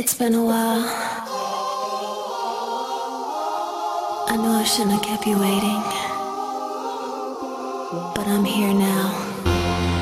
It's been a while. I know I shouldn't have kept you waiting, but I'm here now.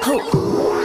后。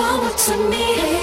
want to me.